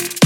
you